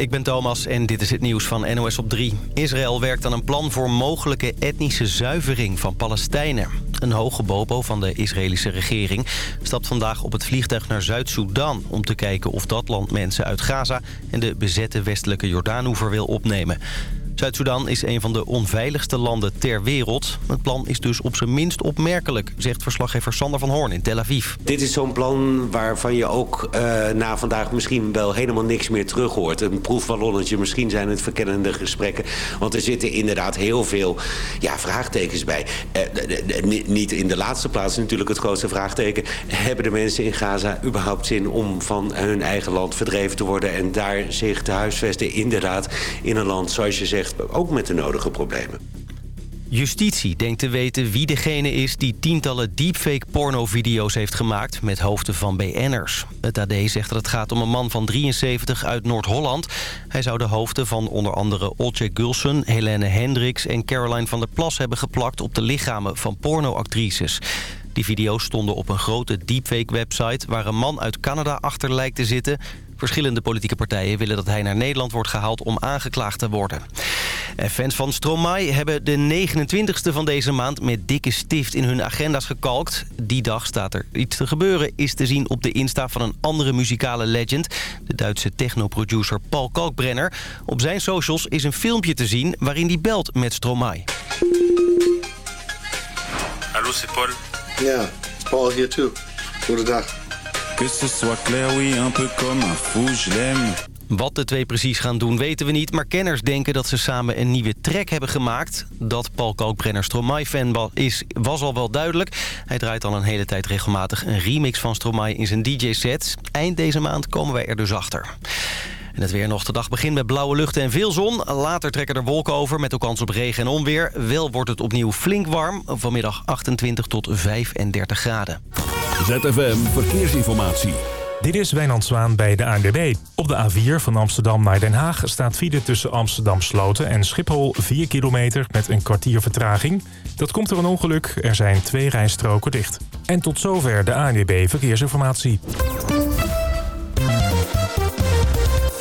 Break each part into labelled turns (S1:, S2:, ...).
S1: ik ben Thomas en dit is het nieuws van NOS op 3. Israël werkt aan een plan voor mogelijke etnische zuivering van Palestijnen. Een hoge bobo van de Israëlische regering stapt vandaag op het vliegtuig naar Zuid-Soedan... om te kijken of dat land mensen uit Gaza en de bezette westelijke Jordaanoever wil opnemen. Zuid-Soedan is een van de onveiligste landen ter wereld. Het plan is dus op zijn minst opmerkelijk, zegt verslaggever Sander van Hoorn in Tel Aviv.
S2: Dit is zo'n plan waarvan je ook uh, na vandaag misschien wel helemaal niks meer terug hoort. Een proefballonnetje, misschien zijn het verkennende gesprekken. Want er zitten inderdaad heel veel ja, vraagtekens bij. Uh, niet in de laatste plaats natuurlijk het grootste vraagteken. Hebben de mensen in Gaza überhaupt zin om van hun eigen land verdreven te worden... en daar zich te huisvesten inderdaad in een land, zoals je zegt ook met de nodige problemen.
S1: Justitie denkt te weten wie degene is die tientallen deepfake pornovideo's heeft gemaakt met hoofden van BN'ers. Het AD zegt dat het gaat om een man van 73 uit Noord-Holland. Hij zou de hoofden van onder andere Olcay Gulsen, Helene Hendricks en Caroline van der Plas hebben geplakt op de lichamen van pornoactrices. Die video's stonden op een grote deepfake-website waar een man uit Canada achter lijkt te zitten. Verschillende politieke partijen willen dat hij naar Nederland wordt gehaald om aangeklaagd te worden. En fans van Stromae hebben de 29e van deze maand met dikke stift in hun agenda's gekalkt. Die dag staat er iets te gebeuren, is te zien op de Insta van een andere muzikale legend. De Duitse technoproducer Paul Kalkbrenner. Op zijn socials is een filmpje te zien waarin hij belt met Stromae.
S3: Hallo, c'est Paul.
S4: Ja, Paul hier too. Goedendag.
S3: Clair, fou, je l'aime.
S1: Wat de twee precies gaan doen weten we niet... maar kenners denken dat ze samen een nieuwe track hebben gemaakt. Dat Paul Kalkbrenner Stromae-fan is, was al wel duidelijk. Hij draait al een hele tijd regelmatig een remix van Stromae in zijn DJ-set. Eind deze maand komen wij er dus achter. En het weer nog. De dag begint met blauwe lucht en veel zon. Later trekken er wolken over met ook kans op regen en onweer. Wel wordt het opnieuw flink warm. Vanmiddag 28 tot 35 graden.
S5: ZFM Verkeersinformatie.
S6: Dit is Wijnand Zwaan bij de ANWB. Op de A4 van Amsterdam naar Den Haag staat file tussen Amsterdam Sloten en Schiphol 4 kilometer met een kwartier vertraging. Dat komt door een ongeluk. Er zijn twee rijstroken dicht. En tot zover de ANWB Verkeersinformatie.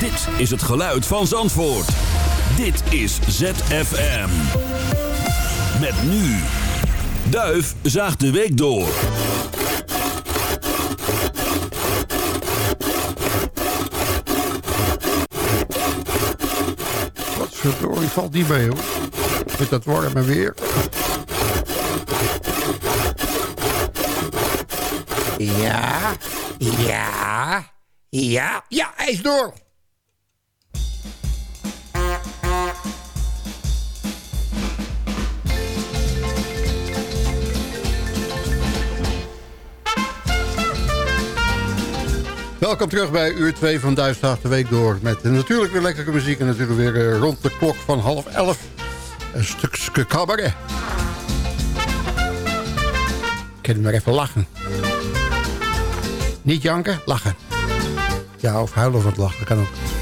S5: Dit is het geluid van Zandvoort. Dit is ZFM. Met nu. Duif zaagt de week door.
S7: Wat verdorie valt die mee hoor. Met dat warme weer. Ja, ja, ja, ja, hij is door. Welkom terug bij uur 2 van Duitsdag de Week door. Met natuurlijk weer lekkere muziek en natuurlijk weer eh, rond de klok van half elf. Een stukje cabaret. Ik kan maar even lachen. Niet janken, lachen. Ja, of huilen van het lachen, kan ook.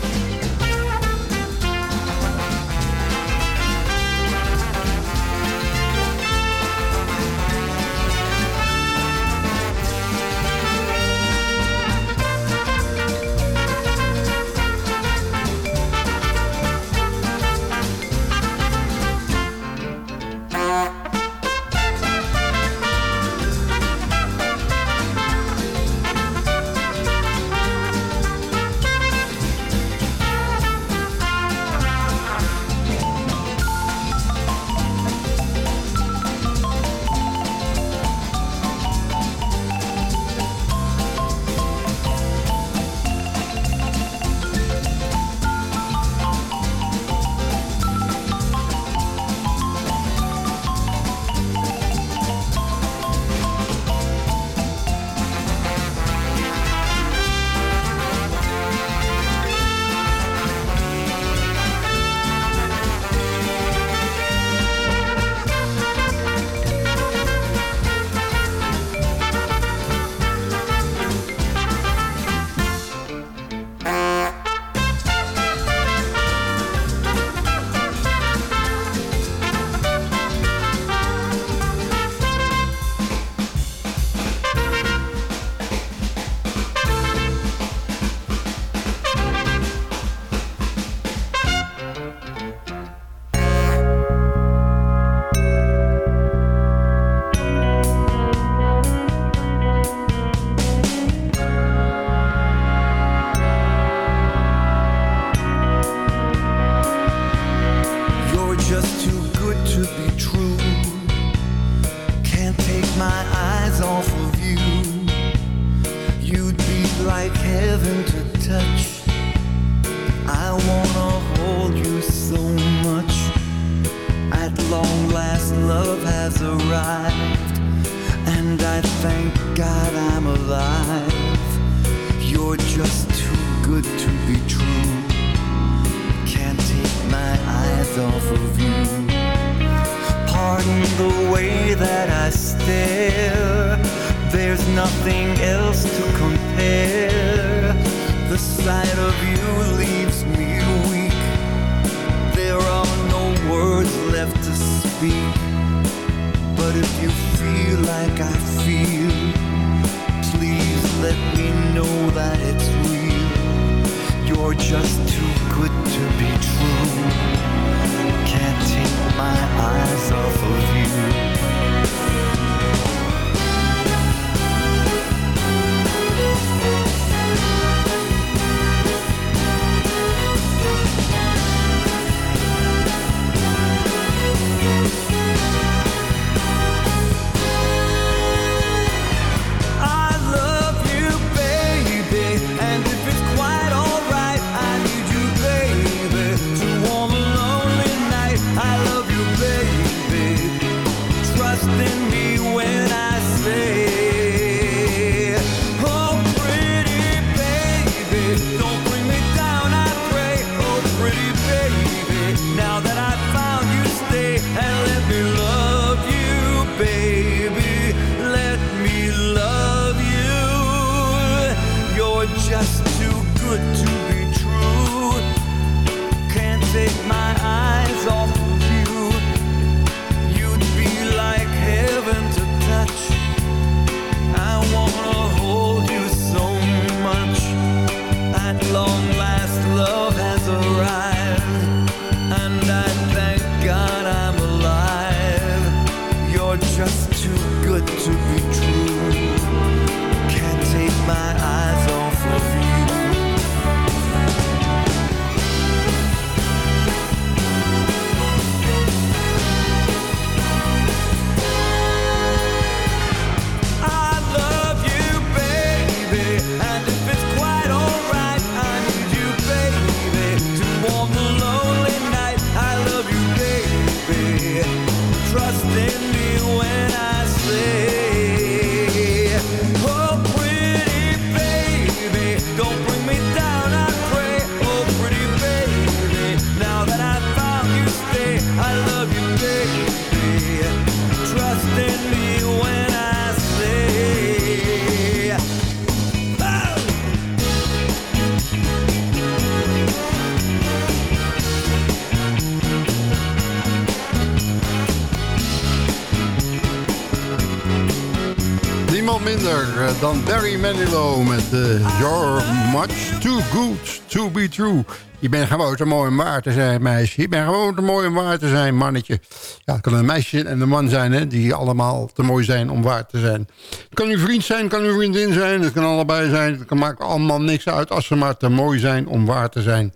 S7: Minder eh, dan Barry Manilow met eh, You're much too good to be true. Je bent gewoon te mooi om waar te zijn, meisje. Je bent gewoon te mooi om waar te zijn, mannetje. Ja, het kan een meisje en een man zijn, hè, die allemaal te mooi zijn om waar te zijn. Het kan uw vriend zijn, het kan uw vriendin zijn, het kan allebei zijn. Het kan maakt allemaal niks uit als ze maar te mooi zijn om waar te zijn.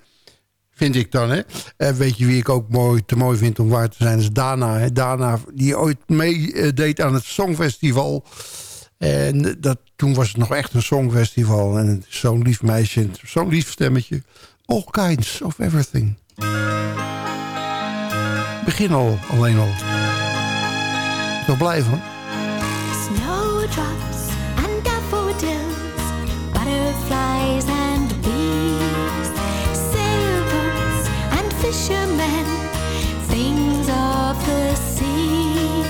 S7: Vind ik dan, hè. En weet je wie ik ook mooi, te mooi vind om waar te zijn? Dat is Dana, hè. Dana, die ooit meedeed aan het Songfestival... En dat, toen was het nog echt een songfestival. En zo'n lief meisje, zo'n lief stemmetje. All kinds of everything. Begin al, alleen al. Toch blij van?
S8: Snowdrops and daffodils, butterflies and bees, sailboats and fishermen, things of the sea.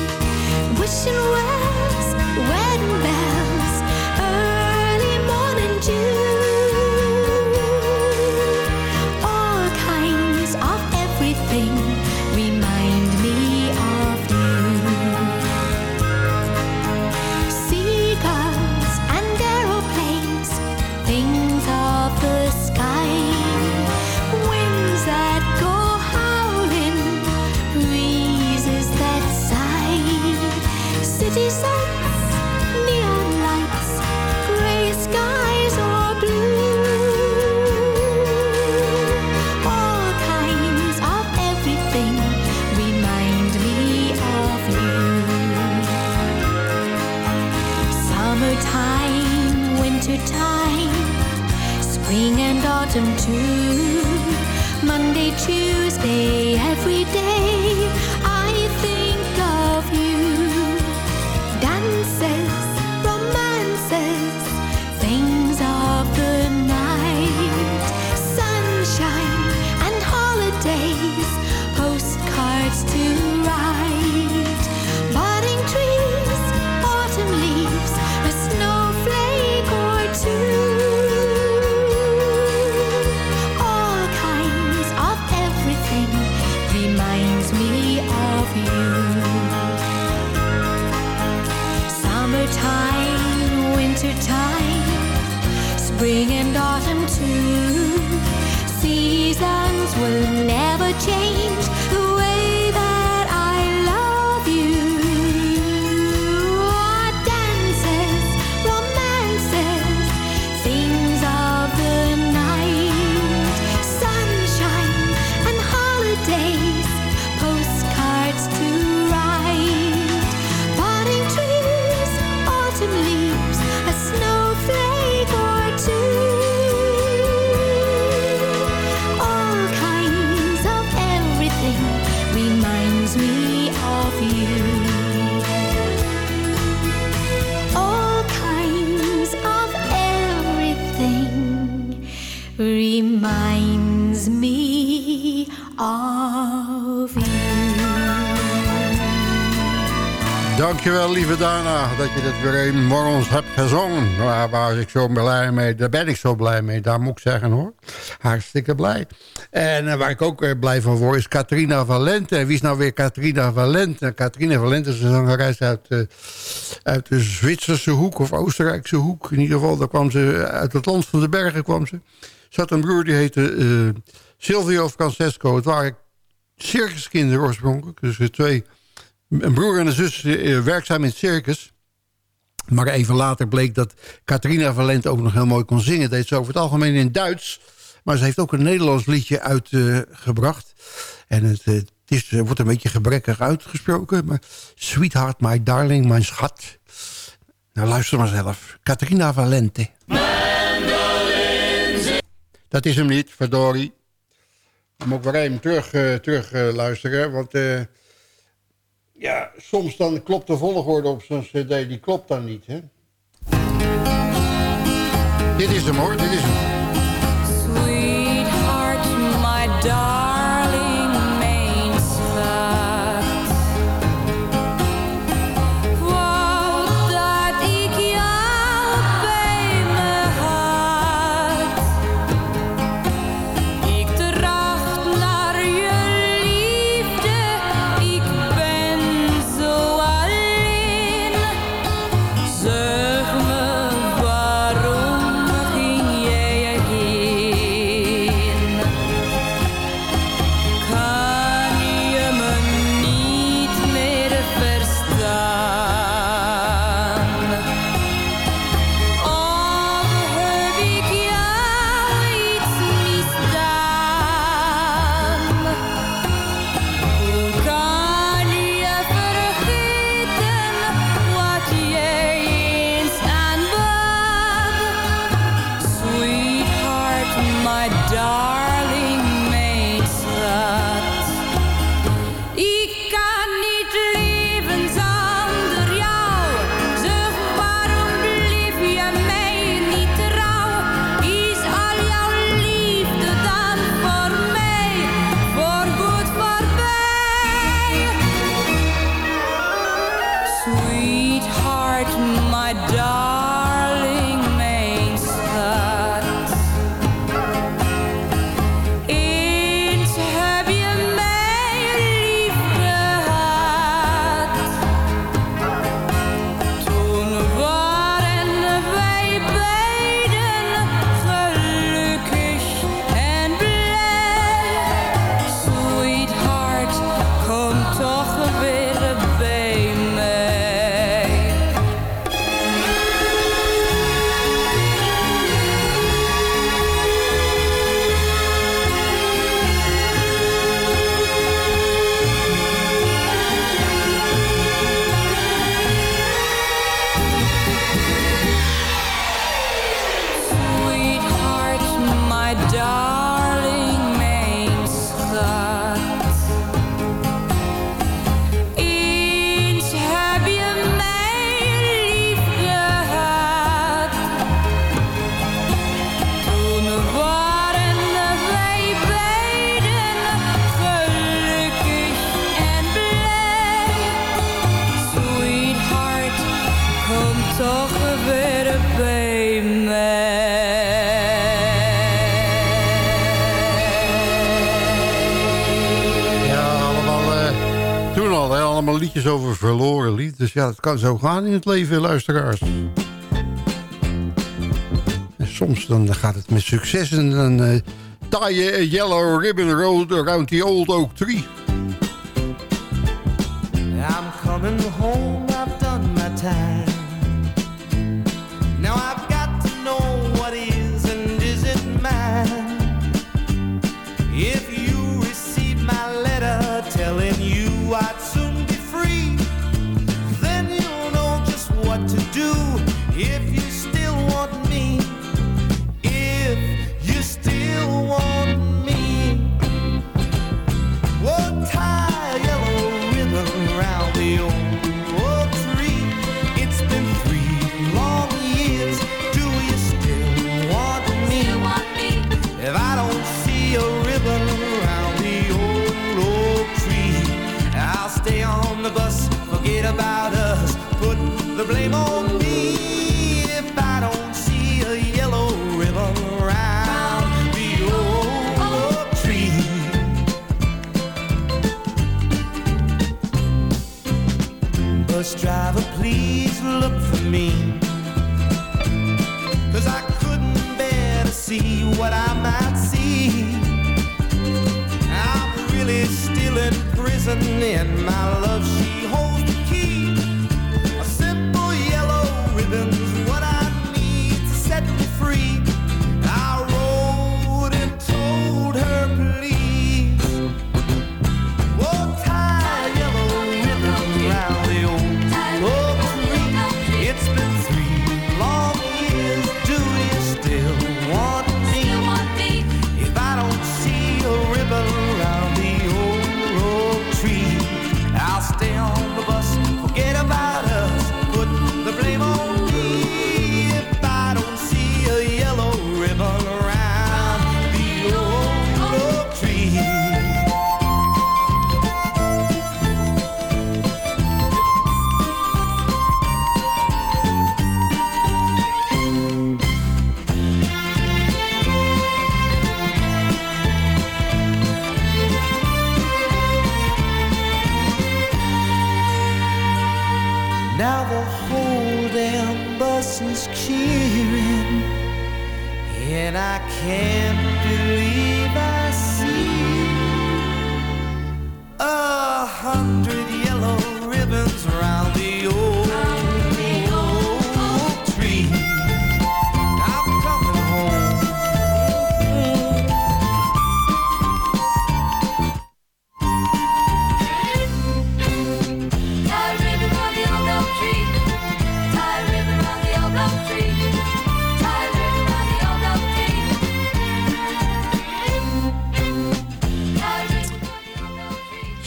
S8: Wishing wells, autumn too. Monday, Tuesday, every day I think of you. Dances, romances, things of the night. Sunshine and holidays, postcards too. Spring and
S7: Dankjewel, lieve Dana, dat je dit weer een morgens hebt gezongen. Daar was ik zo blij mee. Daar ben ik zo blij mee. Daar moet ik zeggen, hoor. Hartstikke blij. En eh, waar ik ook eh, blij van word, is Katrina Valente. En wie is nou weer Katrina Valente? Katrina Valente is een zangeres uit, eh, uit de Zwitserse hoek of Oostenrijkse hoek. In ieder geval, daar kwam ze uit het land van de bergen kwam ze. Ze had een broer die heette Silvio Francesco. Het waren circuskinderen oorspronkelijk. Dus twee een broer en een zus eh, werkzaam in het circus. Maar even later bleek dat Catharina Valente ook nog heel mooi kon zingen. Deed ze over het algemeen in Duits. Maar ze heeft ook een Nederlands liedje uitgebracht. en het, eh, het is, wordt een beetje gebrekkig uitgesproken. Maar Sweetheart, my darling, mijn schat. Nou, luister maar zelf. Catharina Valente. Dat is hem niet, verdorie. Dan moet ik weer even terug, eh, terug luisteren. Want ja, soms dan klopt de volgorde op zo'n cd. Die klopt dan niet, hè? Dit is hem hoor, dit is hem.
S9: Dus ja, dat kan zo gaan in het leven, luisteraars. En soms dan gaat het met succes en dan eh, uh, tie a yellow ribbon road around the old oak tree.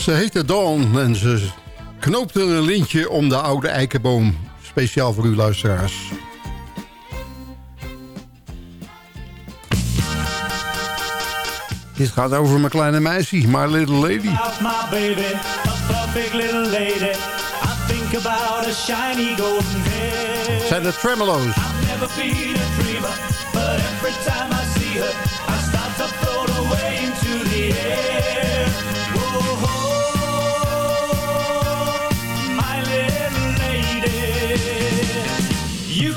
S9: Ze heette Dawn en ze knoopte een lintje om de oude eikenboom. Speciaal voor u luisteraars. Dit gaat over mijn kleine meisje, my little lady.
S10: My baby. I think about a shiny golden hair.
S9: Zijn de tremolo's.
S10: I've never been a dreamer, but every time I see her, I start to float away into the air.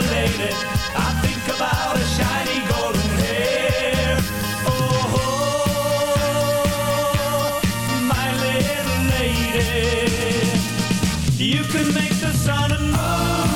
S10: lady, I think about a shiny golden hair. Oh, my little lady, you can make the sun and moon.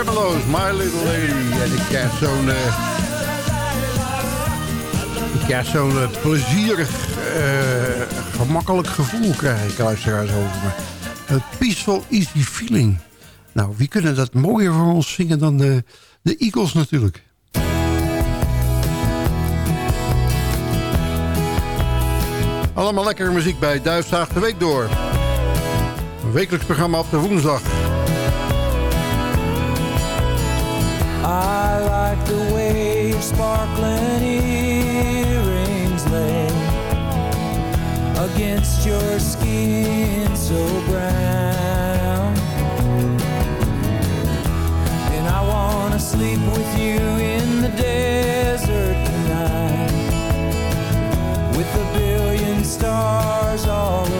S7: My Little Lady. En ik krijg zo'n... Eh, ik krijg zo'n eh, plezierig, eh, gemakkelijk gevoel krijg ik luisteraars over me. Een peaceful, easy feeling. Nou, wie kunnen dat mooier voor ons zingen dan de, de Eagles natuurlijk. Allemaal lekkere muziek bij Duifzaag de Week door. Een wekelijks programma op de woensdag.
S9: I like the way your sparkling earrings lay against your skin so brown. And I wanna sleep with you in the desert tonight with a billion stars all around.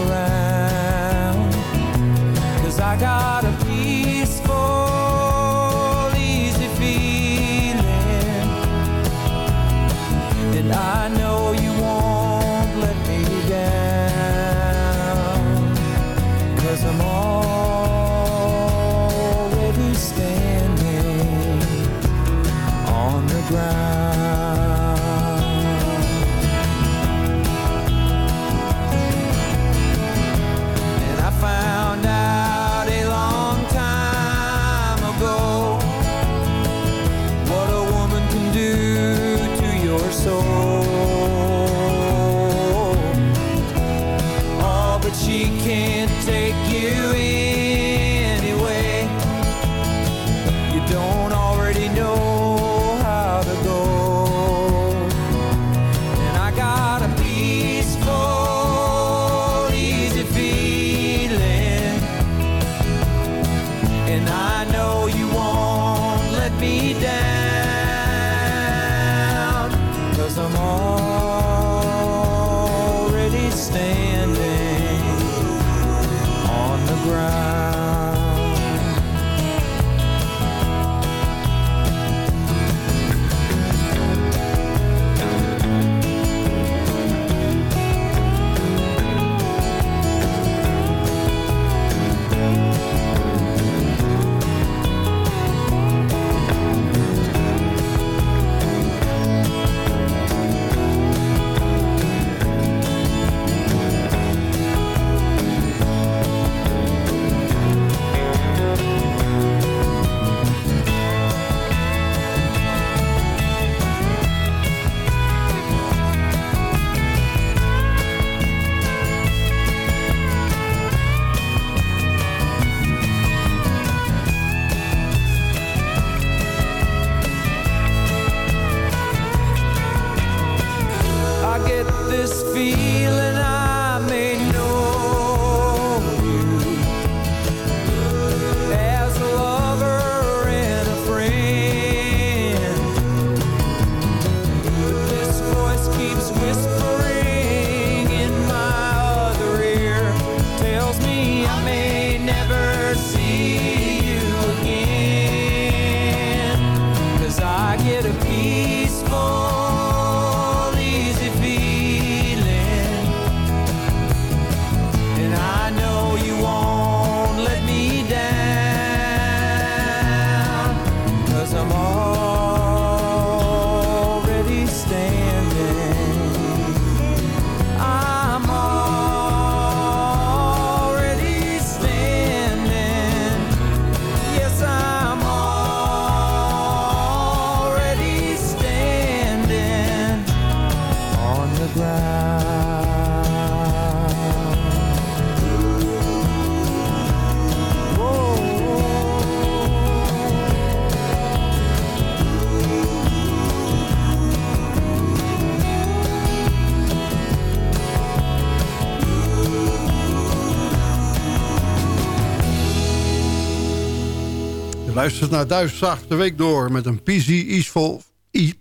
S7: Luistert naar Duif Zacht de Week door met een Peasy Easeful...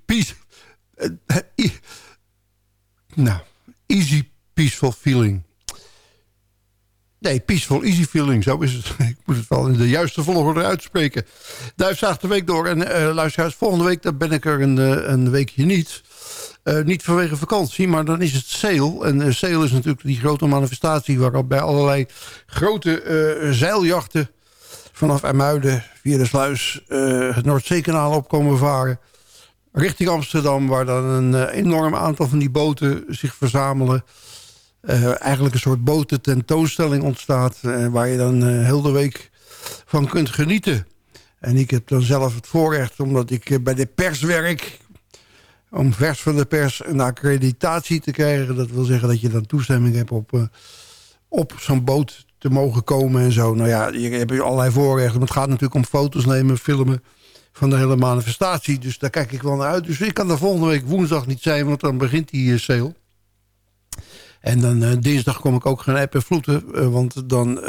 S7: Peace, nou, Easy Peaceful Feeling. Nee, Peaceful Easy Feeling, zo is het. Ik moet het wel in de juiste volgorde uitspreken. Duif Zacht de Week door. En eh luisteraars, volgende week dan ben ik er een, eh, een weekje niet... Eh, niet vanwege vakantie, maar dan is het Sail. En uh, is natuurlijk die grote manifestatie... waarop bij allerlei grote zeiljachten... vanaf Ermuiden via de sluis eh, het Noordzeekanaal op komen varen. Richting Amsterdam, waar dan een eh, enorm aantal van die boten zich verzamelen. Eh, eigenlijk een soort boten tentoonstelling ontstaat... waar je dan heel de week van kunt genieten. En ik heb dan zelf het voorrecht, omdat ik bij de pers werk om vers van de pers een accreditatie te krijgen. Dat wil zeggen dat je dan toestemming hebt op, op zo'n boot te mogen komen en zo. Nou ja, je hebt allerlei voorrechten. Maar het gaat natuurlijk om foto's nemen, filmen van de hele manifestatie. Dus daar kijk ik wel naar uit. Dus ik kan er volgende week woensdag niet zijn, want dan begint die uh, sale. En dan uh, dinsdag kom ik ook gaan appen vloeten. Uh, want dan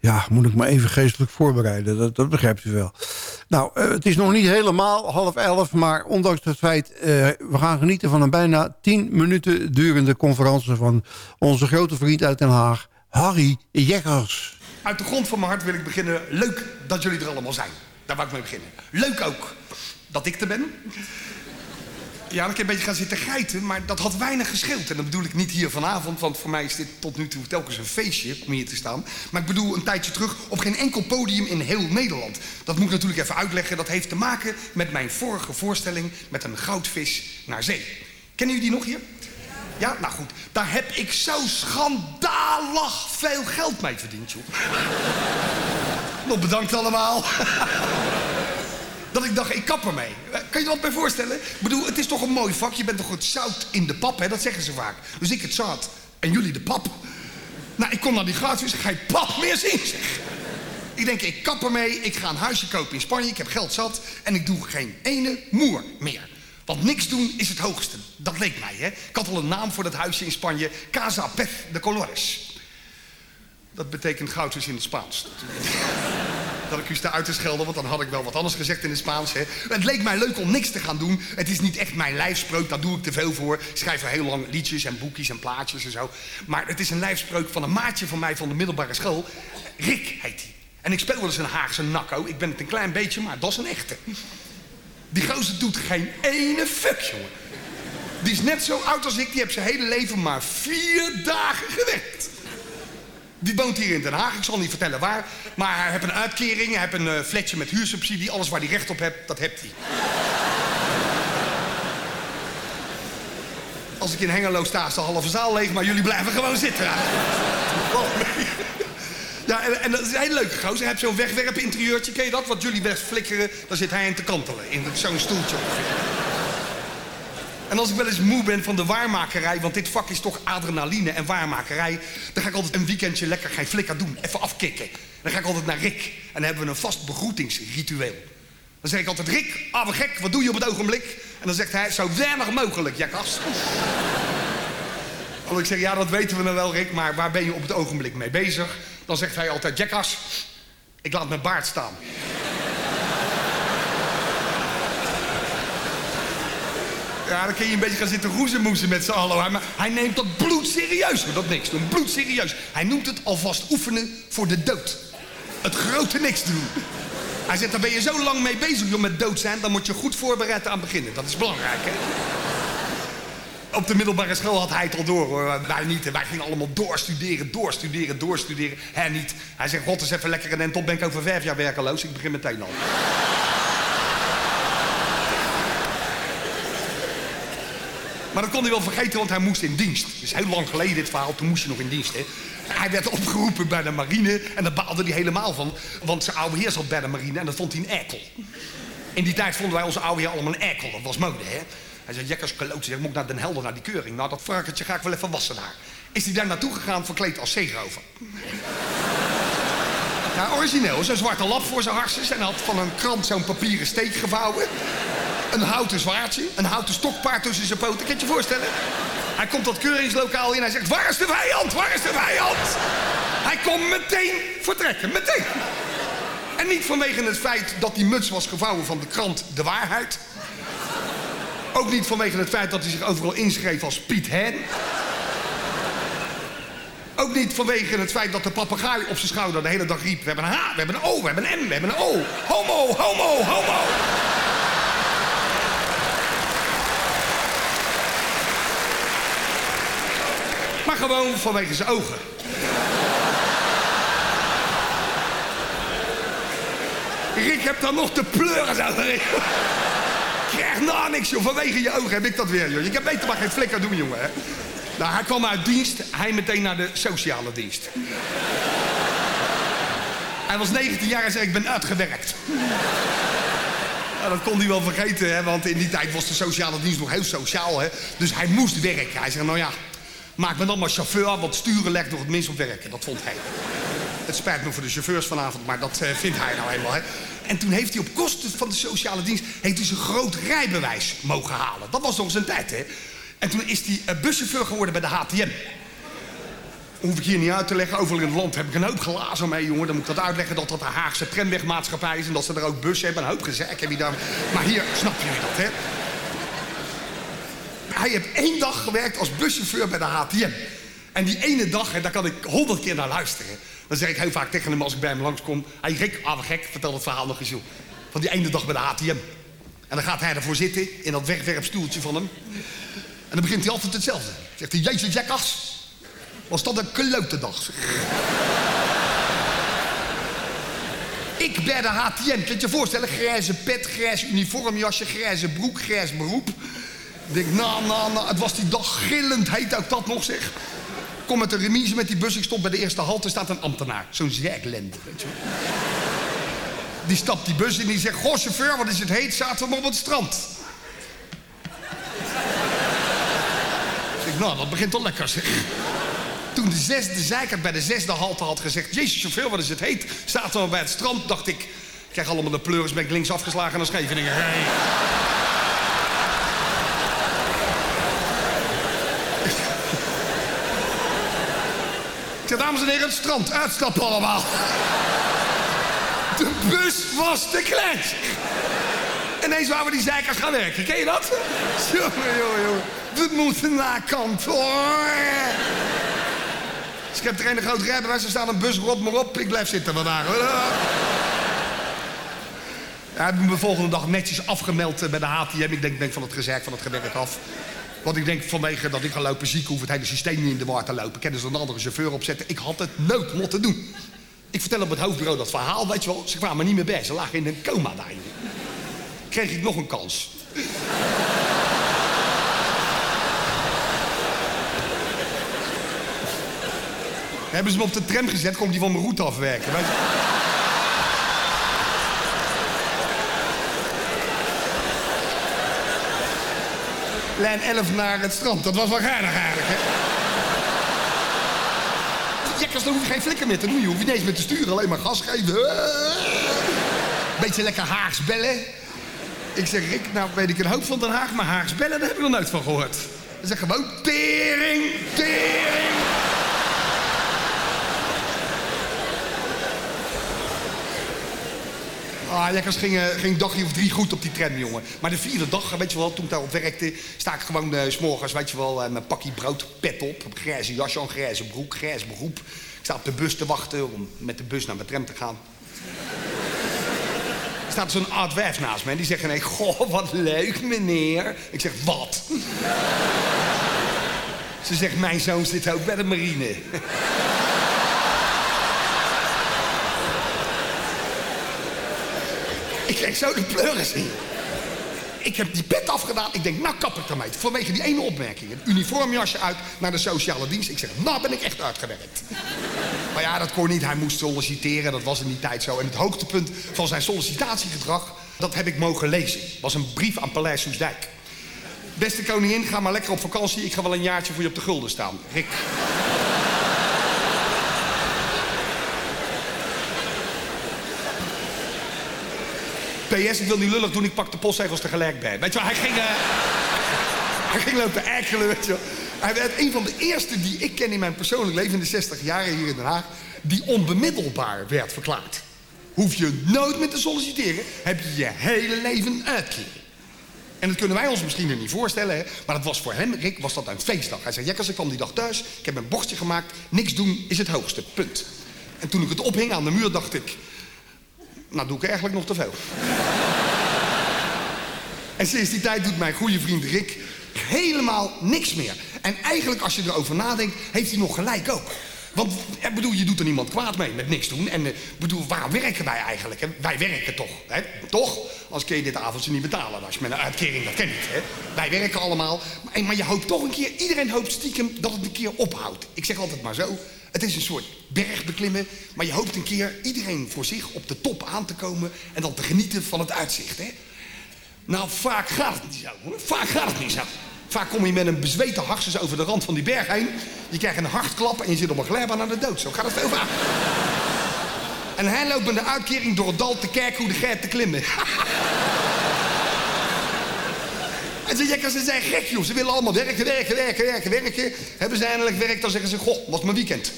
S7: ja, moet ik me even geestelijk voorbereiden. Dat, dat begrijpt u wel. Nou, het is nog niet helemaal half elf. Maar ondanks het feit, we gaan genieten van een bijna tien minuten durende conferentie... van onze grote vriend uit Den Haag, Harry Jeggers.
S11: Uit de grond van mijn hart wil ik beginnen. Leuk dat jullie er allemaal zijn. Daar wou ik mee beginnen. Leuk ook dat ik er ben. Ja, kan je een beetje gaan zitten geiten, maar dat had weinig gescheeld. En dat bedoel ik niet hier vanavond, want voor mij is dit tot nu toe telkens een feestje om hier te staan. Maar ik bedoel een tijdje terug op geen enkel podium in heel Nederland. Dat moet ik natuurlijk even uitleggen. Dat heeft te maken met mijn vorige voorstelling met een goudvis naar zee. Kennen jullie die nog hier? Ja, nou goed. Daar heb ik zo schandalig veel geld mee verdiend, joh. Nog bedankt allemaal. dat ik dacht, ik kap ermee. Kan je wat bij voorstellen? Ik bedoel, het is toch een mooi vak. Je bent toch het zout in de pap, hè? Dat zeggen ze vaak. Dus ik het zout en jullie de pap. Nou, ik kom naar die gratis, geen pap meer zien. Ik denk, ik kap ermee, ik ga een huisje kopen in Spanje, ik heb geld zat... en ik doe geen ene moer meer. Want niks doen is het hoogste. Dat leek mij, hè. Ik had al een naam voor dat huisje in Spanje. Casa Pez de Colores. Dat betekent goudvis in het Spaans. dat ik u sta uit te schelden, want dan had ik wel wat anders gezegd in het Spaans. Hè. Het leek mij leuk om niks te gaan doen. Het is niet echt mijn lijfspreuk, daar doe ik te veel voor. Ik schrijf er heel lang liedjes en boekjes en plaatjes en zo. Maar het is een lijfspreuk van een maatje van mij van de middelbare school. Rick heet hij. En ik speel wel eens een Haagse nakko. Ik ben het een klein beetje, maar dat is een echte. Die gozer doet geen ene fuck, jongen. Die is net zo oud als ik. Die heeft zijn hele leven maar vier dagen gewerkt. Die woont hier in Den Haag. Ik zal niet vertellen waar. Maar hij heeft een uitkering. Hij heeft een uh, flatje met huursubsidie. Alles waar hij recht op hebt, dat hebt hij. Als ik in Hengelo sta, is de halve zaal leeg. Maar jullie blijven gewoon zitten. Ja, en, dat is een hele leuke gozer. Hij heeft zo'n wegwerpen interieurtje. Ken je dat? Wat jullie wegflikkeren, daar zit hij in te kantelen. In zo'n stoeltje. En als ik wel eens moe ben van de waarmakerij... want dit vak is toch adrenaline en waarmakerij... dan ga ik altijd een weekendje lekker geen flikker doen. Even afkicken. Dan ga ik altijd naar Rick. En dan hebben we een vast begroetingsritueel. Dan zeg ik altijd, Rick, ah gek, wat doe je op het ogenblik? En dan zegt hij, zo weinig mogelijk, jakas. Als ik zeg, ja, dat weten we nou wel, Rick... maar waar ben je op het ogenblik mee bezig? Dan zegt hij altijd, Jackass, ik laat mijn baard staan. Ja, dan kun je een beetje gaan zitten roezemoezen met z'n allen. Maar hij neemt dat bloedserieus, dat niks doen. Bloedserieus. Hij noemt het alvast oefenen voor de dood. Het grote niks doen. Hij zegt, daar ben je zo lang mee bezig joh, met dood zijn... dan moet je goed voorbereid aan beginnen. Dat is belangrijk, hè? Op de middelbare school had hij het al door, hoor. Wij niet. Wij gingen allemaal doorstuderen, doorstuderen, doorstuderen. Hij niet. Hij zegt, god, is even lekker en top ben ik over vijf jaar werkeloos. Ik begin meteen al. Maar dat kon hij wel vergeten, want hij moest in dienst. Is heel lang geleden dit verhaal, toen moest je nog in dienst, hè. Hij werd opgeroepen bij de marine en daar baalde hij helemaal van. Want zijn oude heer zat bij de marine en dat vond hij een ekkel. In die tijd vonden wij onze oude heer allemaal een ekkel, dat was mode, hè. Hij zei, jekkers kloot. Zeg, moet ik naar Den Helder, naar die keuring? Nou, dat varkentje ga ik wel even wassen daar. Is hij daar naartoe gegaan, verkleed als zeerover. Ja, origineel. Zo'n zwarte lap voor zijn harses. En hij had van een krant zo'n papieren steek gevouwen. Een houten zwaardje. Een houten stokpaard tussen zijn poten. Kan je je voorstellen? Hij komt dat keuringslokaal in. Hij zegt, waar is de vijand? Waar is de vijand? Hij kon meteen vertrekken. Meteen. En niet vanwege het feit dat die muts was gevouwen van de krant De Waarheid. Ook niet vanwege het feit dat hij zich overal inschreef als Piet Hen. Ook niet vanwege het feit dat de papegaai op zijn schouder de hele dag riep... we hebben een H, we hebben een O, we hebben een M, we hebben een O. Homo, homo, homo. Maar gewoon vanwege zijn ogen. Rick heb dan nog de pleuren uit. Ik nou niks, joh. Vanwege je ogen heb ik dat weer, joh. Je kan beter maar geen flikker doen, jongen. Hè. Nou, hij kwam uit dienst. Hij meteen naar de sociale dienst. Hij was 19 jaar en zei, ik ben uitgewerkt. Nou, dat kon hij wel vergeten, hè, want in die tijd was de sociale dienst nog heel sociaal. Hè. Dus hij moest werken. Hij zei, nou ja, maak me dan maar chauffeur, want sturen legt nog het minst op werken. Dat vond hij. Het spijt me voor de chauffeurs vanavond, maar dat eh, vindt hij nou eenmaal. Hè. En toen heeft hij op kosten van de sociale dienst heeft hij zijn groot rijbewijs mogen halen. Dat was nog zijn tijd, hè. En toen is hij eh, buschauffeur geworden bij de HTM. Hoef ik hier niet uit te leggen. Overal in het land heb ik een hoop glazen mee, jongen. Dan moet ik dat uitleggen dat dat de Haagse tramwegmaatschappij is... en dat ze er ook bussen hebben. Een hoop gezeik heb je daar. Maar hier snap je dat, hè. Hij heeft één dag gewerkt als buschauffeur bij de HTM. En die ene dag, hè, daar kan ik honderd keer naar luisteren. Dan zeg ik heel vaak tegen hem als ik bij hem langskom... Hé Rick, ah, gek, vertel het verhaal nog eens, joh. Van die ene dag bij de HTM. En dan gaat hij ervoor zitten, in dat wegwerpstoeltje van hem. En dan begint hij altijd hetzelfde. Zegt hij, jezus jackas, was dat een klote dag. Ik bij de HTM, kan je je voorstellen? Grijze pet, grijs uniformjasje, grijze broek, grijs beroep. Ik denk, nou, nou, nou, het was die dag gillend heet ook dat nog, zeg. Kom met de remise met die bus, ik stop bij de eerste halte, staat een ambtenaar. Zo'n zerklende, weet je. Die stapt die bus in en die zegt, goh chauffeur, wat is het heet? Zaten we op het strand. Nou, dat begint al lekker. Toen de zesde zeikert bij de zesde halte had gezegd... Jezus, chauffeur, wat is het heet? Zaten we bij het strand, dacht ik... Ik krijg allemaal de pleuris, ben ik links afgeslagen naar Scheveningen. Hey. Ik dames en heren, het strand, uitstappen allemaal. De bus was te klein. Ineens waren we die zeikers gaan werken. Ken je dat? Jongen, jongen, jongen. We moeten naar kantoor. Dus ik heb er een groot rijbewijs, er staat een bus, rot maar op. Ik blijf zitten vandaag. Ja, ik heb me de volgende dag netjes afgemeld eh, bij de HTM. Ik denk, denk van het gezegd van het gewerk af. Want ik denk vanwege dat ik ga lopen ziek, hoef het hele systeem niet in de war te lopen. Kennen ze een andere chauffeur opzetten. Ik had het nooit moeten doen. Ik vertel op het hoofdbureau dat verhaal, weet je wel. Ze kwamen niet meer bij, ze lagen in een coma daar. Kreeg ik nog een kans. Hebben ze me op de tram gezet, komt die van mijn route afwerken. Weet je? Lijn 11 naar het strand, dat was wel geinig eigenlijk, hè? Jekkers, dan hoef je geen flikker meer te doen. Je hoeft niet eens meer te sturen, alleen maar gas geven. Beetje lekker Haags bellen. Ik zeg, Rick, nou weet ik een hoop van Den Haag, maar Haags bellen, daar heb ik nog nooit van gehoord. Dan zeg gewoon, tering, tering. Ah, Jekkers ging, ging een dagje of drie goed op die tram, jongen. Maar de vierde dag, weet je wel, toen ik daarop werkte... sta ik gewoon eh, 's morgens, weet je wel, eh, mijn pakje brood, pet op... grijze jasje aan, grijze broek, grijs beroep. Ik sta op de bus te wachten om met de bus naar mijn tram te gaan. Er staat zo'n oud naast me en die zegt ineens... Goh, wat leuk, meneer. Ik zeg, wat? Ze zegt, mijn zoon zit ook bij de marine. Ik kreeg zo de pleuris in. Ik heb die pet afgedaan. Ik denk, nou kap ik ermee. Vanwege die ene opmerking. Een uniformjasje uit naar de sociale dienst. Ik zeg, nou ben ik echt uitgewerkt. Maar ja, dat kon niet. Hij moest solliciteren. Dat was in die tijd zo. En het hoogtepunt van zijn sollicitatiegedrag... dat heb ik mogen lezen. was een brief aan Paleis Soesdijk. Beste koningin, ga maar lekker op vakantie. Ik ga wel een jaartje voor je op de gulden staan. Rick. PS, ik wil niet lullig doen, ik pak de postzegels tegelijk bij. Weet je wel, hij ging... eh, hij ging lopen ergelen, weet je wel. Hij werd een van de eerste die ik ken in mijn persoonlijk leven... in de 60 jaren hier in Den Haag... die onbemiddelbaar werd verklaard. Hoef je nooit meer te solliciteren... heb je je hele leven een. En dat kunnen wij ons misschien er niet voorstellen, hè? maar dat was voor hem, Rick, was dat een feestdag. Hij zei, Jekkers, ik kwam die dag thuis, ik heb een bordje gemaakt, niks doen is het hoogste, punt. En toen ik het ophing aan de muur, dacht ik, nou doe ik eigenlijk nog te veel. en sinds die tijd doet mijn goede vriend Rick helemaal niks meer. En eigenlijk, als je erover nadenkt, heeft hij nog gelijk ook. Want ik bedoel, je doet er niemand kwaad mee met niks doen. En eh, bedoel, waar werken wij eigenlijk? Wij werken toch, hè? toch? Als kun je dit avondje niet betalen. Als je met een uitkering, dat ken ik. Hè? Wij werken allemaal. Maar je hoopt toch een keer, iedereen hoopt stiekem dat het een keer ophoudt. Ik zeg altijd maar zo. Het is een soort berg beklimmen, maar je hoopt een keer iedereen voor zich op de top aan te komen en dan te genieten van het uitzicht. Hè? Nou, vaak gaat het niet zo hoor. Vaak gaat het niet zo. Vaak kom je met een bezweten hartjes over de rand van die berg heen. Je krijgt een hartklap en je zit op een glijbaan naar de dood. Zo gaat het veel vaak. En hij loopt met de uitkering door het dal te kijken hoe de geit te klimmen. en ze jekkers, ze zijn gek joh. Ze willen allemaal werken, werken, werken, werken, werken. Hebben ze eindelijk werk, dan zeggen ze, goh, was mijn weekend.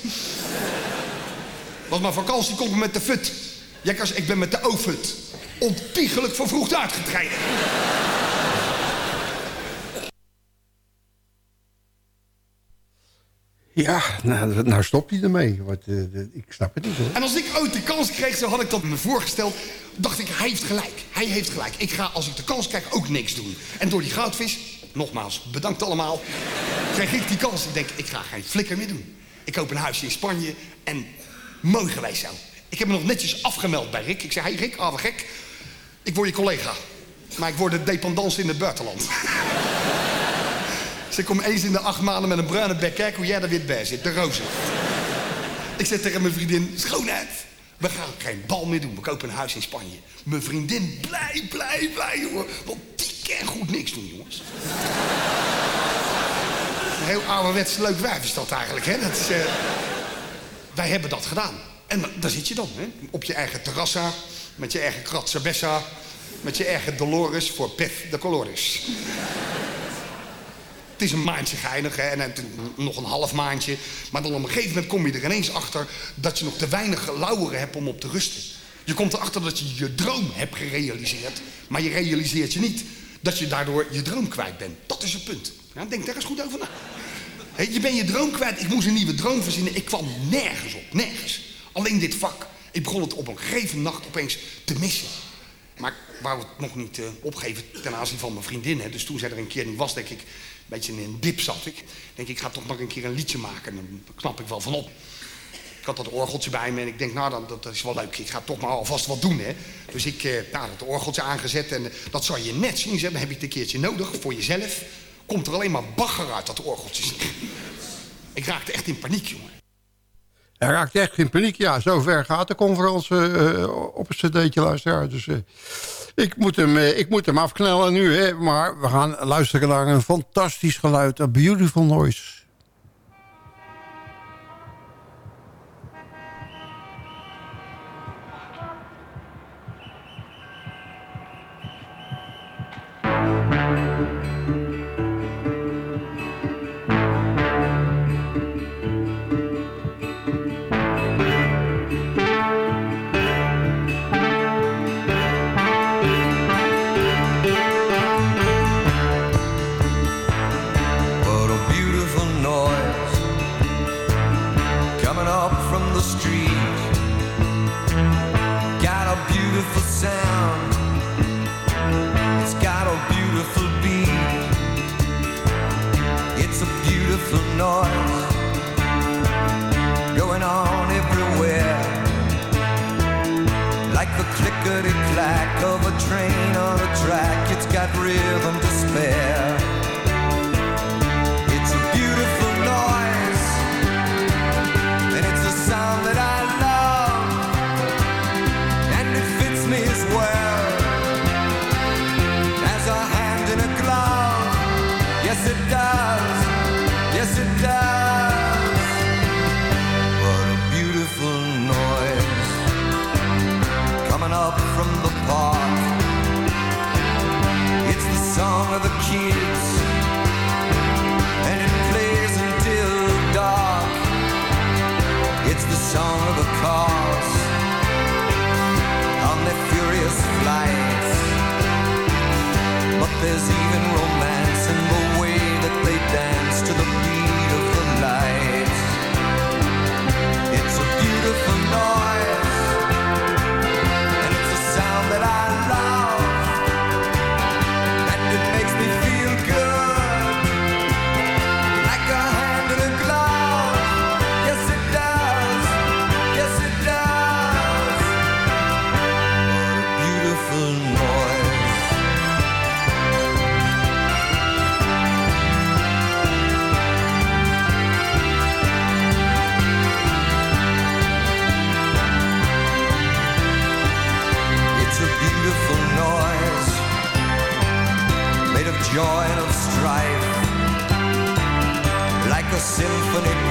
S11: was mijn vakantie, kom ik met de fut. Jekkers, ik ben met de O-fut. Ontiegelijk vervroegd uitgetreden.
S7: Ja, nou, nou stopt hij ermee. Want, eh, ik snap het niet hoor.
S11: En als ik ooit de kans kreeg, zo had ik dat me voorgesteld. Dacht ik, hij heeft gelijk. Hij heeft gelijk. Ik ga, als ik de kans krijg, ook niks doen. En door die goudvis, nogmaals, bedankt allemaal. kreeg ik die kans. Ik denk, ik ga geen flikker meer doen. Ik koop een huisje in Spanje en mooi geweest zo. Ik heb me nog netjes afgemeld bij Rick. Ik zei, hey Rick, ah gek. Ik word je collega. Maar ik word de dependance in het buitenland. Dus ik kom eens in de acht maanden met een bruine bek kijken hoe jij er weer bij zit. De rozen. Ik zeg tegen mijn vriendin, schoonheid. We gaan geen bal meer doen. We kopen een huis in Spanje. Mijn vriendin blij, blij, blij, jongen. Want die kan goed niks doen, jongens. Een heel ouderwets leuk wijf is dat eigenlijk, hè. Dat is, eh, Wij hebben dat gedaan. En da- daar zit je dan, hè. Op je eigen terrassa. Met je eigen kratzabessa. Met je eigen Dolores voor Pef de Colores. Het is een maandje geinig hè, en nog een half maandje. Maar dan op een gegeven moment kom je er ineens achter... dat je nog te weinig lauweren hebt om op te rusten. Je komt erachter dat je je droom hebt gerealiseerd. Maar je realiseert je niet dat je daardoor je droom kwijt bent. Dat is het punt. Denk daar eens goed over na. Je bent je droom kwijt. Ik moest een nieuwe droom verzinnen. Ik kwam nergens op. Nergens. Alleen dit vak. Ik begon het op een gegeven nacht opeens te missen. Maar ik wou het nog niet eh, opgeven ten aanzien van mijn vriendin. Hè. Dus toen zij er een keer niet was, denk ik, beetje in een dip zat ik. Denk ik, ga toch maar een keer een liedje maken. Daar knap ik wel van op. Ik had dat orgeltje bij me en ik denk, nou, dat, dat is wel leuk. Ik ga toch maar alvast wat doen, hè. Dus ik eh nou, dat orgeltje aangezet en eh, dat zou je net zien. Dan heb je het een keertje nodig voor jezelf. Komt er alleen maar bagger uit dat orgeltje. Ik raakte echt in paniek, jongen.
S7: Hij raakt echt in paniek. Ja, zover gaat de conferentie eh, op een cd'tje luisteraar. Dus eh, ik, moet hem, eh, ik moet hem afknellen nu. Hè. Maar we gaan luisteren naar een fantastisch geluid. A beautiful noise.
S12: Clickety clack of a train on a track, it's got rhythm to spare. busy. when it.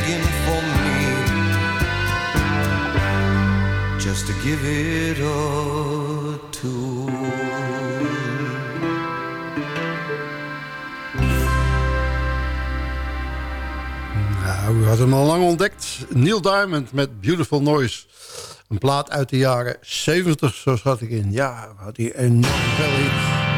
S13: begging for me just to give it all to.
S14: Nou, we had hem al lang ontdekt. Neil Diamond met Beautiful Noise. Een plaat uit de jaren 70, zo schat ik in. Ja, had hij enorm veel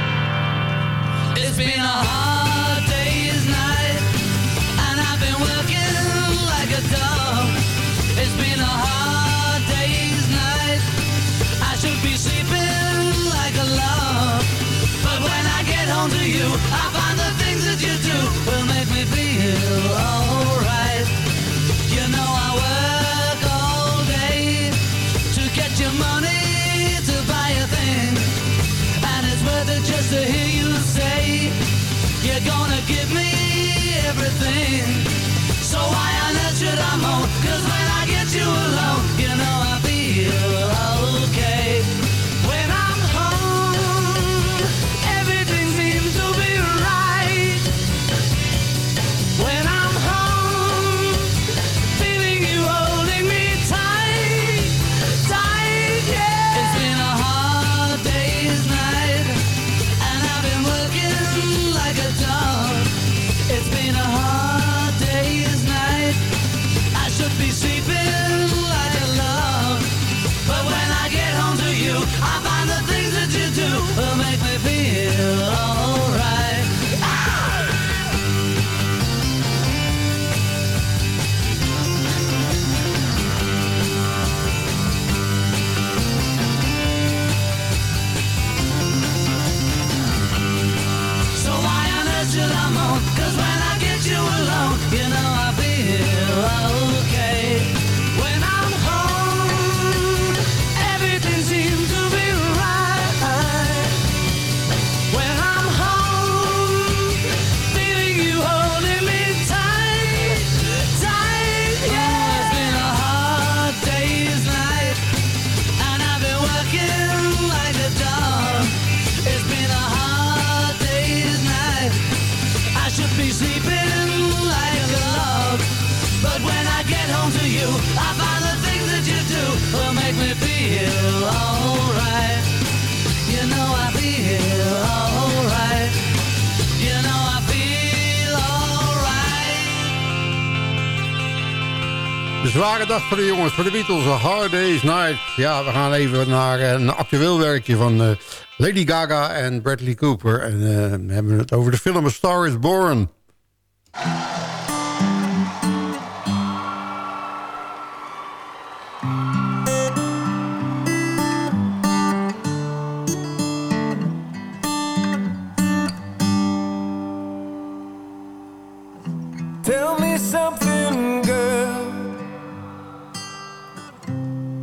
S14: zware dag voor de jongens, voor de Beatles. A hard day's night. Ja, we gaan even naar eh, een actueel werkje van eh, Lady Gaga en Bradley Cooper. En uh, hebben het over de film A Star is Born.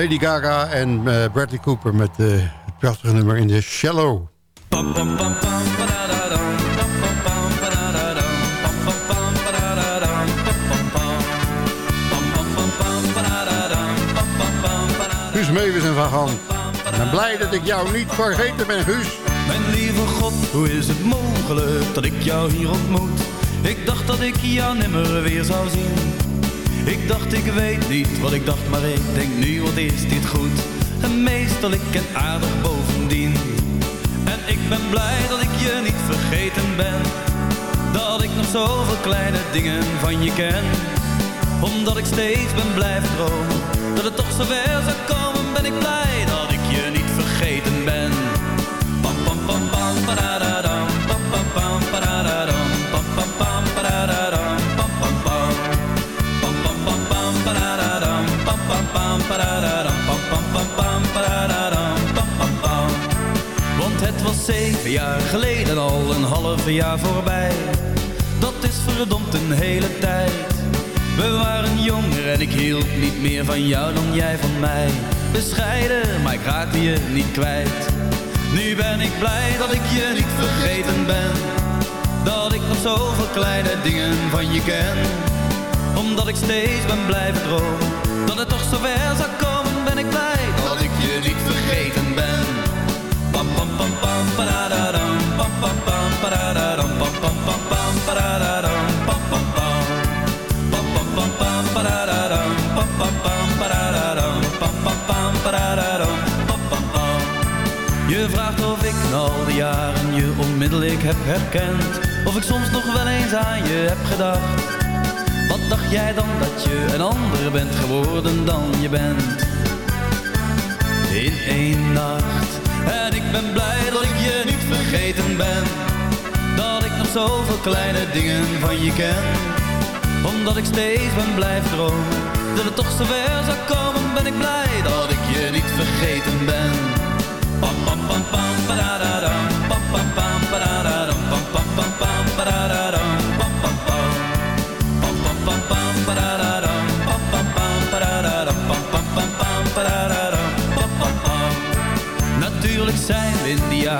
S7: Lady Gaga en eh, Bradley Cooper met eh, het prachtige nummer in The Shallow. Guus Meeuwis en Van Gant. Ik ben blij dat ik jou niet vergeten ben, Guus.
S12: Mijn lieve God, hoe is het mogelijk dat ik jou hier ontmoet? Ik dacht dat ik jou nimmer weer zou zien. Ik dacht ik weet niet wat ik dacht, maar ik denk nu wat is dit goed. En meesterlijk en aardig bovendien. En ik ben blij dat ik je niet vergeten ben. Dat ik nog zoveel kleine dingen van je ken. Omdat ik steeds ben blijven dromen. Dat het toch zover zou komen, ben ik blij dat zeven jaar geleden al een half jaar voorbij. Dat is verdomd een hele tijd. We waren jonger en ik hield niet meer van jou dan jij van mij. Bescheiden, maar ik raakte je niet kwijt. Nu ben ik blij dat ik je niet vergeten ben. Dat ik nog zoveel kleine dingen van je ken. Omdat ik steeds ben blijven dromen. Dat het toch zover zou komen, jaren je onmiddellijk heb herkend. Of ik soms nog wel eens aan je heb gedacht. Wat dacht jij dan dat je een ander bent geworden dan je bent? In één nacht. En ik ben blij dat ik je niet vergeten ben. Dat ik nog zoveel kleine dingen van je ken. Omdat ik steeds ben blijven dromen. Dat het toch zover zou komen ben ik blij dat ik je niet vergeten ben. Pam pam pam pam pam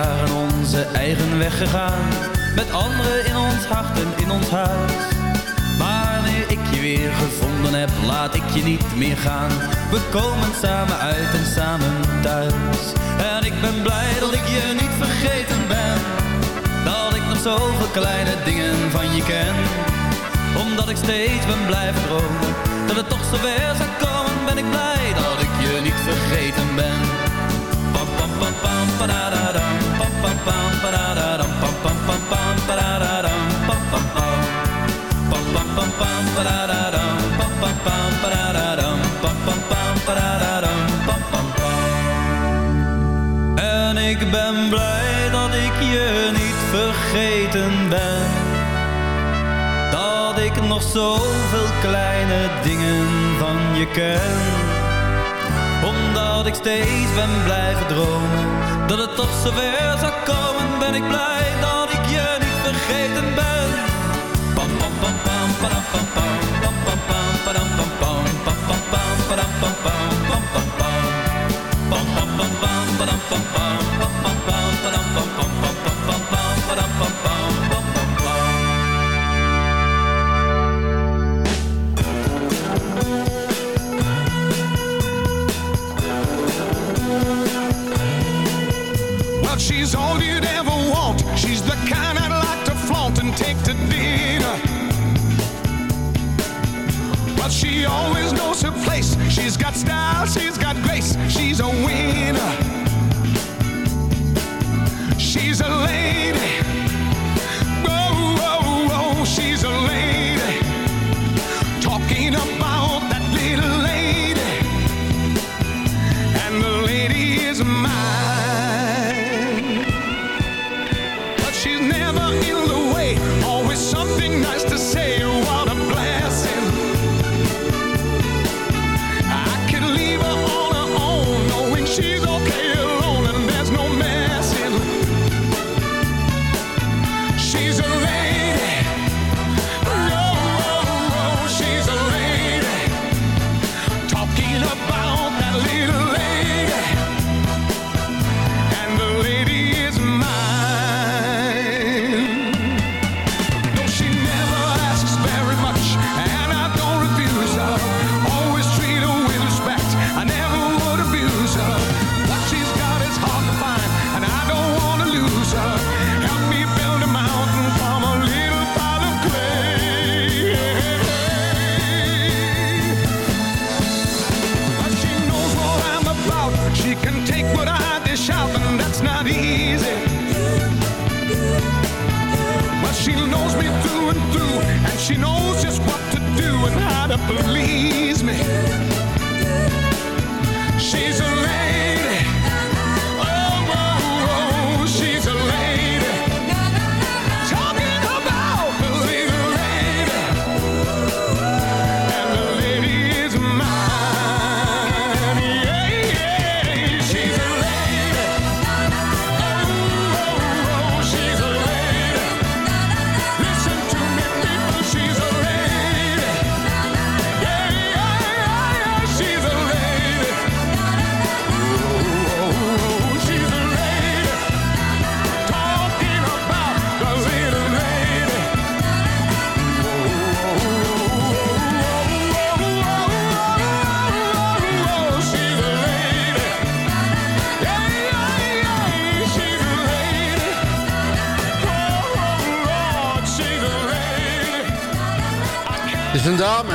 S12: jaren onze eigen weg gegaan, met anderen in ons hart en in ons huis. Maar wanneer ik je weer gevonden heb, laat ik je niet meer gaan. We komen samen uit en samen thuis. En ik ben blij dat ik je niet vergeten ben. Dat ik nog zoveel kleine dingen van je ken. Omdat ik steeds ben blijven dromen. Dat het toch zover zou komen, ben ik blij ik ben blij dat ik je niet vergeten ben. Dat ik nog zoveel kleine dingen van je ken. Omdat ik steeds ben blijven dromen. Dat het toch zover zou komen, ben ik blij dat ik je niet vergeten ben. Pam pam pam pam pam pam pam
S15: she always knows her place. She's got style, she's got grace. She's a winner.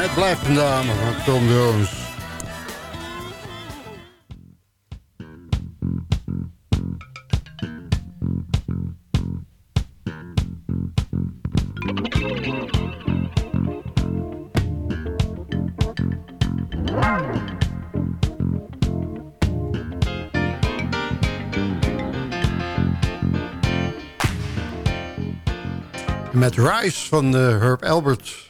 S7: Het blijft een dame van Tom Jones. Met Rise van eh, Herb Albert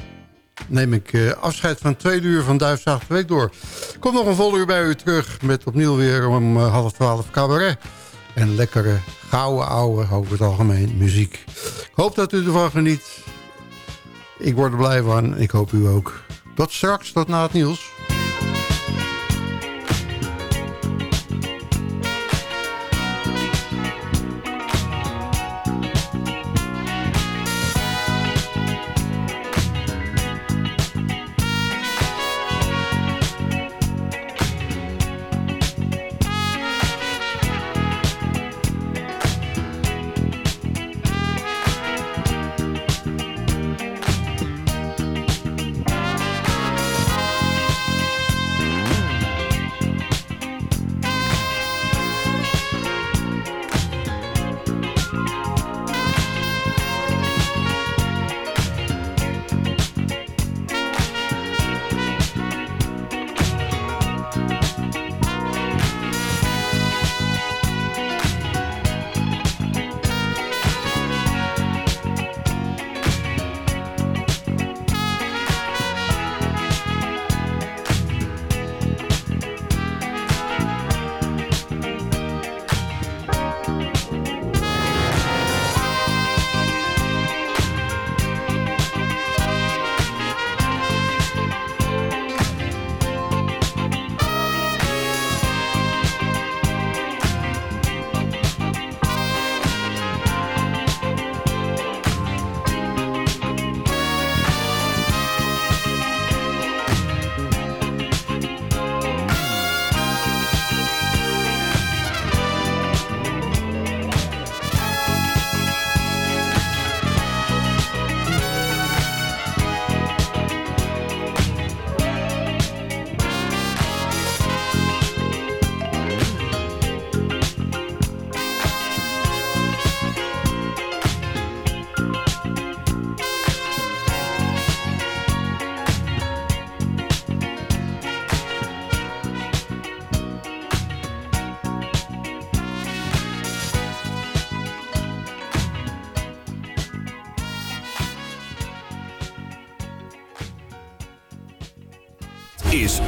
S7: neem ik eh, afscheid van twee uur van Duifzaag de Week door. Komt nog een vol uur bij u terug met opnieuw weer om eh, half twaalf cabaret. En lekkere, gouden ouwe, over het algemeen, muziek. Ik hoop dat u ervan geniet. Ik word er blij van, ik hoop u ook. Tot straks, tot na het nieuws.